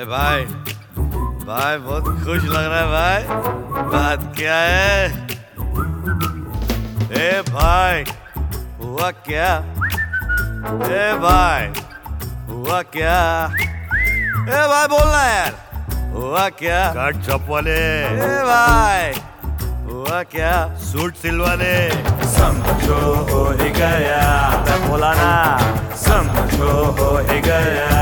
ए भाई भाई बहुत खुश लग रहा है भाई। बात क्या है? ए भाई हुआ क्या? ए भाई हुआ क्या? ए भाई बोलना यार हुआ क्या? कट चॉप वाले। ए भाई हुआ क्या? सूट सिलवाले समझो हो ही गया मैं बोला ना समझो हो ही गया।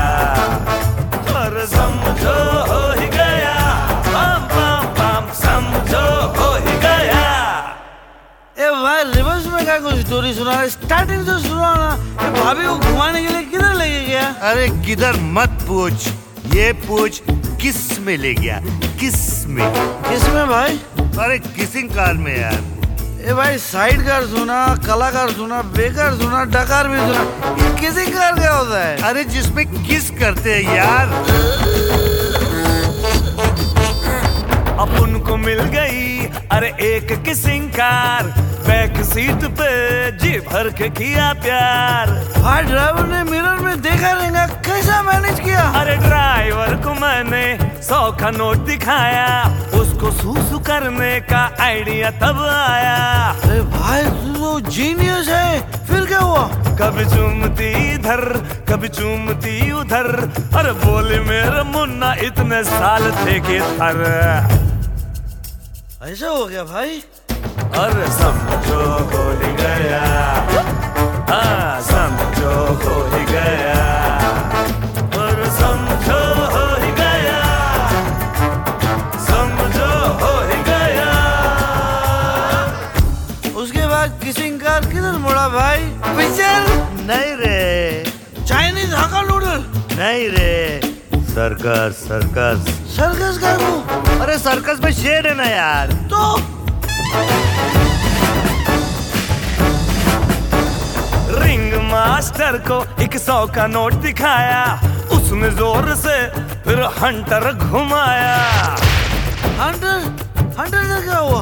कुछ स्टोरी सुना स्टार्टिंग से सुना ना ए भाभी को घुमाने के लिए किधर लेके गया अरे किधर मत पूछ। ये पूछ किसमें ले गया? किसमें? किसमें भाई? अरे किसिंग कार में यार। ए भाई साइड कार सुना कलाकार सुना बेकार सुना डकार भी सुना। ये किसी कार क्या होता है। अरे जिसमें किस करते हैं यार? अब उनको मिल गई अरे एक किसिंग कार। बैक सीट पे जी भर के किया प्यार। भाई ड्राइवर ने मिरर में देखा रहेगा कैसा मैनेज किया? अरे ड्राइवर को मैंने सौ का नोट दिखाया उसको सूसू करने का आइडिया तब आया। अरे भाई तू तो जीनियस है फिर क्या हुआ? कभी चूमती इधर कभी चूमती उधर अरे बोले मेरा मुन्ना इतने साल थे कि थर। ऐसा हो गया भाई? अरे समझो हो ही गया। हाँ समझो हो ही गया। अरे समझो हो ही गया। समझो हो ही गया। उसके बाद किसिंग कार किधर मुड़ा भाई? पिक्चर? नहीं रे। चाइनीज़ हक्का नूडल नहीं रे। सर्कस सर्कस सर्कस का वो अरे सर्कस में शेर है ना यार। तो? रिंग मास्टर को एक सौ का नोट दिखाया। उसने ज़ोर से फिर हंटर घुमाया। हंटर हंटर क्या हुआ?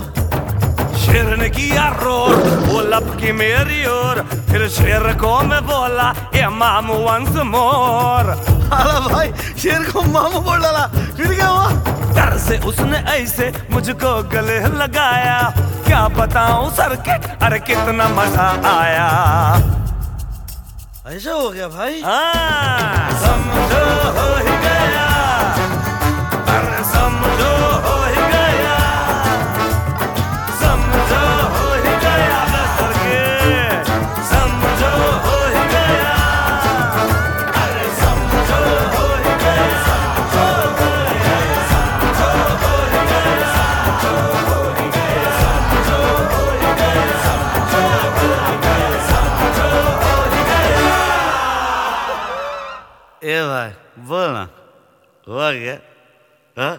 शेर ने किया रोर वो लपकी मेरी ओर फिर शेर को मैं बोला ए माम वंस मोर अरे भाई शेर को मामू बोल डाला फिर क्या हुआ डर से उसने ऐसे मुझको गले लगाया क्या बताऊँ सर के अरे कितना मज़ा आया ऐसा हो गया भाई हाँ, समझो हो ए भाई बोलना हुआ क्या हाँ